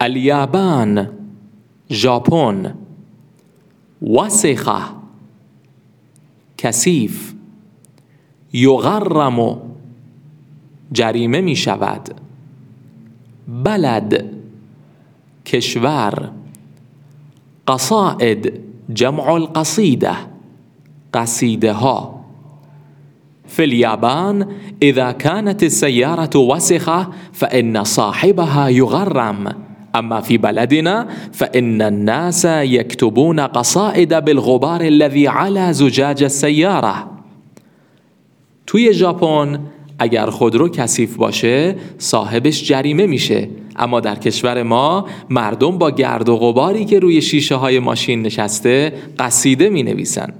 اليابان ژاپن وسخة کثیف. یغرم جریمه می شود. بلد کشور. قصائد جمع القصیده قصیده ها في اليابان إذا كانت السيارة وسخة فإن صاحبها يغرم أما في بلدنا فإن الناس يكتبون قصائد بالغبار الذي على زجاج السيارة. توی ژاپن اگر خودرو کثیف باشه صاحبش جریمه میشه. اما در کشور ما مردم با گرد و غباری که روی شیشه های ماشین نشسته قصیده می نویسن